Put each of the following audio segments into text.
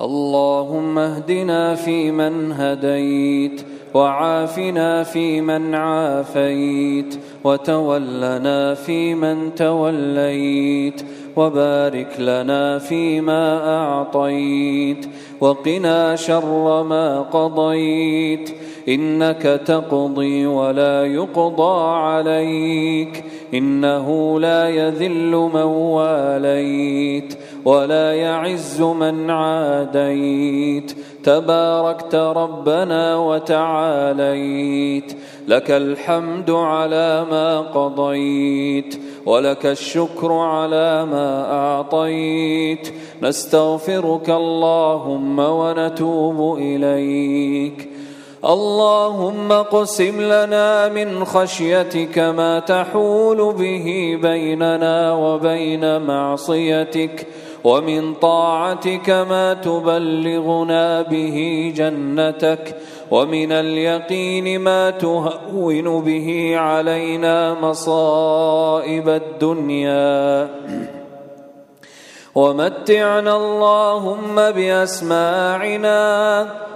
اللهم اهدنا فيمن هديت وعافنا فيمن عافيت وتولنا فيمن توليت وبارك لنا فيما أعطيت وقنا شر ما قضيت إنك تقضي ولا يقضى عليك إنه لا يذل من واليت ولا يعز من عاديت. تباركت ربنا وتعاليت. لك الحمد على ما قضيت ولك الشكر على ما أعطيت. نستغفرك اللهم ونتوب إليك. اللهم قسم لنا من خشيتك ما تحول به بيننا وبين معصيتك. ومن طاعتك ما تبلغنا به جنتك ومن اليقين ما تهون به علينا مصائب الدنيا. ومتعنا اللهم بأسماعنا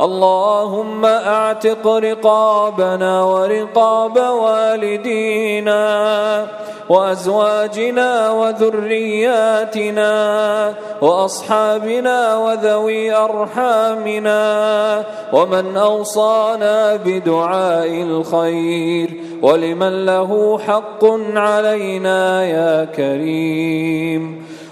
اللهم أعتق رقابنا ورقاب والدينا وأزواجنا وذرياتنا وأصحابنا وذوي أرحامنا ومن أوصانا بدعاء الخير ولمن له حق علينا يا كريم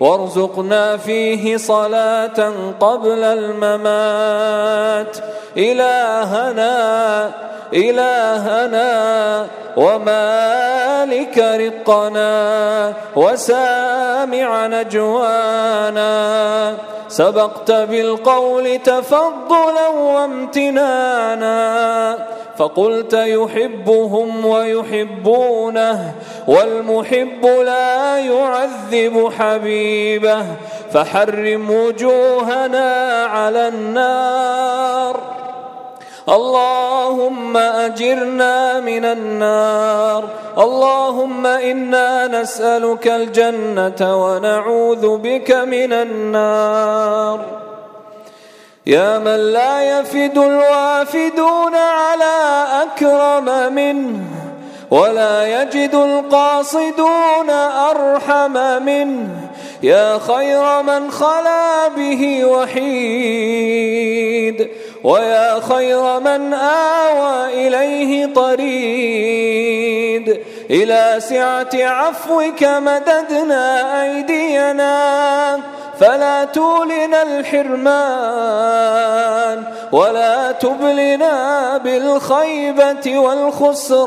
وارزقنا فيه صلاة قبل الممات. إلهنا إلهنا ومالك رقنا وسامع نجوانا سبقت بالقول تفضلا وامتنانا. فقلت يحبهم ويحبونه والمحب لا يعذب حبيبه. فحرم وجوهنا على النار. اللهم أجرنا من النار. اللهم إنا نسألك الجنة ونعوذ بك من النار. يا من لا يفد الوافدون على أكرم منه ولا يجد القاصدون أرحم منه. يا خير من خلا به وحيد. ويا خير من آوى إليه طريد. إلى سعة عفوك مددنا أيدينا فلا تولنا الحرمان ولا تبلنا بالخيبة والخسران.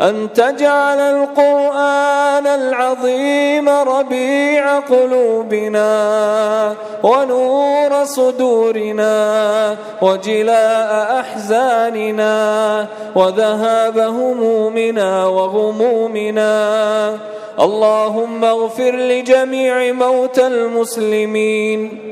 أن تجعل القرآن العظيم ربيع قلوبنا ونور صدورنا وجلاء أحزاننا وذهاب همومنا وغمومنا. اللهم اغفر لجميع موتى المسلمين.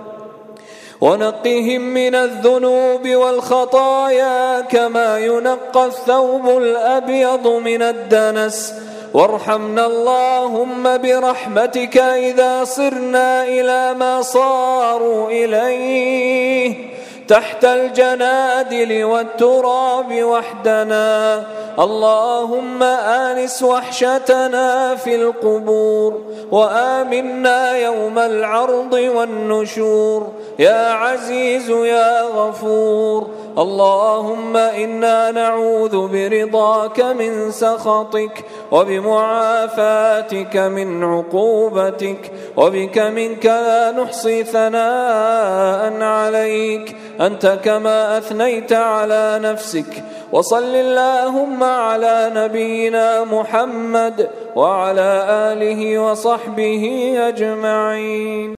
ونقهم من الذنوب والخطايا كما ينقى الثوب الأبيض من الدنس. وارحمنا اللهم برحمتك إذا صرنا إلى ما صاروا إليه. تحت الجنادل والتراب وحدنا. اللهم آنس وحشتنا في القبور وآمنا يوم العرض والنشور. يا عزيز يا غفور. اللهم إنا نعوذ برضاك من سخطك وبمعافاتك من عقوبتك وبك منك لا نحصي ثناء عليك. أنت كما أثنيت على نفسك. وصل اللهم على نبينا محمد وعلى آله وصحبه أجمعين.